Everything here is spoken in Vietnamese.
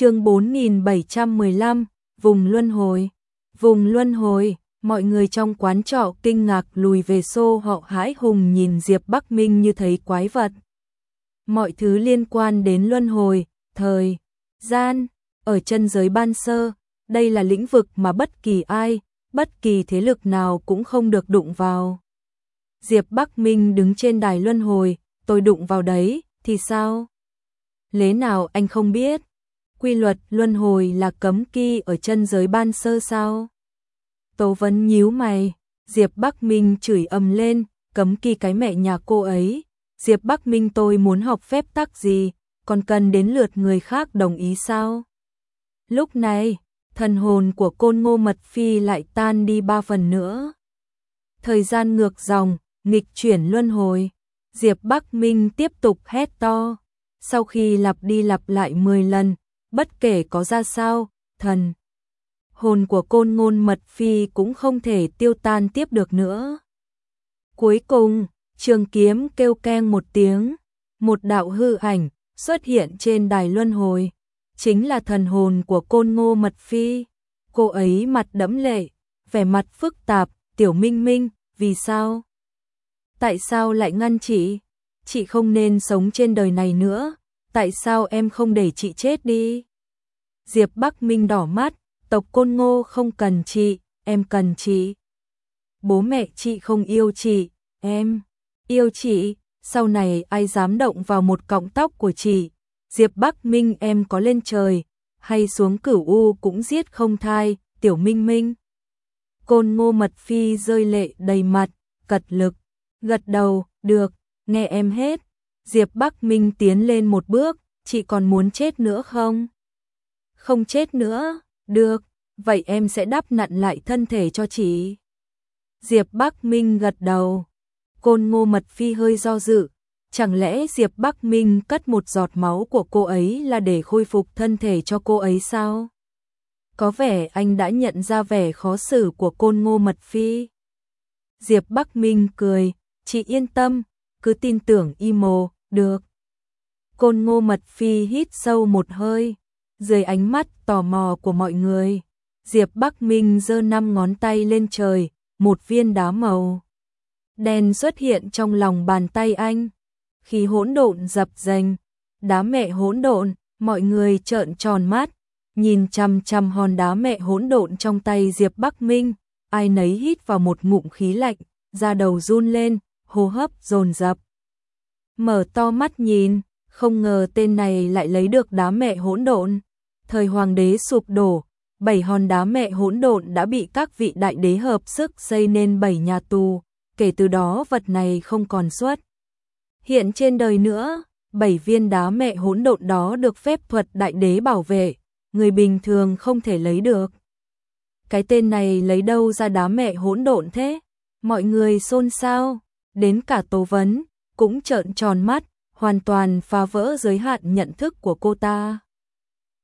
chương 4715, vùng luân hồi. Vùng luân hồi, mọi người trong quán trọ kinh ngạc lùi về xô họ hãi hùng nhìn Diệp Bắc Minh như thấy quái vật. Mọi thứ liên quan đến luân hồi, thời, gian, ở chân giới ban sơ, đây là lĩnh vực mà bất kỳ ai, bất kỳ thế lực nào cũng không được đụng vào. Diệp Bắc Minh đứng trên đài luân hồi, tôi đụng vào đấy, thì sao? Lẽ nào anh không biết? Quy luật luân hồi là cấm kỵ ở chân giới ban sơ sao? Tố vấn nhíu mày, Diệp Bắc Minh chửi ầm lên, cấm kỵ cái mẹ nhà cô ấy. Diệp Bắc Minh tôi muốn học phép tắc gì, còn cần đến lượt người khác đồng ý sao? Lúc này, thần hồn của côn ngô mật phi lại tan đi ba phần nữa. Thời gian ngược dòng, nghịch chuyển luân hồi. Diệp Bắc Minh tiếp tục hét to. Sau khi lặp đi lặp lại 10 lần, bất kể có ra sao, thần hồn của côn ngôn mật phi cũng không thể tiêu tan tiếp được nữa. Cuối cùng, trường kiếm kêu keng một tiếng, một đạo hư ảnh xuất hiện trên đài luân hồi, chính là thần hồn của côn ngô mật phi. Cô ấy mặt đẫm lệ, vẻ mặt phức tạp, tiểu minh minh, vì sao? Tại sao lại ngăn chị? Chị không nên sống trên đời này nữa, tại sao em không để chị chết đi? Diệp Bắc Minh đỏ mắt, tộc Côn Ngô không cần chị, em cần chị. Bố mẹ chị không yêu chị, em yêu chị, sau này ai dám động vào một cọng tóc của chị. Diệp Bắc Minh em có lên trời, hay xuống cửu u cũng giết không thai, tiểu minh minh. Côn ngô mật phi rơi lệ đầy mặt, cật lực, gật đầu, được, nghe em hết. Diệp Bắc Minh tiến lên một bước, chị còn muốn chết nữa không? Không chết nữa, được, vậy em sẽ đắp nặn lại thân thể cho chị. Diệp Bắc Minh gật đầu. Côn ngô mật phi hơi do dự. Chẳng lẽ Diệp Bắc Minh cất một giọt máu của cô ấy là để khôi phục thân thể cho cô ấy sao? Có vẻ anh đã nhận ra vẻ khó xử của côn ngô mật phi. Diệp Bắc Minh cười, chị yên tâm, cứ tin tưởng y mồ, được. Côn ngô mật phi hít sâu một hơi, dưới ánh mắt tò mò của mọi người. Diệp Bắc Minh giơ năm ngón tay lên trời, một viên đá màu. Đen xuất hiện trong lòng bàn tay anh. Khi hỗn độn dập dành, đá mẹ hỗn độn, mọi người trợn tròn mắt, nhìn chăm chăm hòn đá mẹ hỗn độn trong tay Diệp Bắc Minh, ai nấy hít vào một ngụm khí lạnh, da đầu run lên, hô hấp dồn dập. Mở to mắt nhìn, không ngờ tên này lại lấy được đá mẹ hỗn độn. Thời hoàng đế sụp đổ, bảy hòn đá mẹ hỗn độn đã bị các vị đại đế hợp sức xây nên bảy nhà tù, kể từ đó vật này không còn xuất. Hiện trên đời nữa, bảy viên đá mẹ hỗn độn đó được phép thuật đại đế bảo vệ, người bình thường không thể lấy được. Cái tên này lấy đâu ra đá mẹ hỗn độn thế? Mọi người xôn xao, đến cả Tố Vấn cũng trợn tròn mắt, hoàn toàn phá vỡ giới hạn nhận thức của cô ta.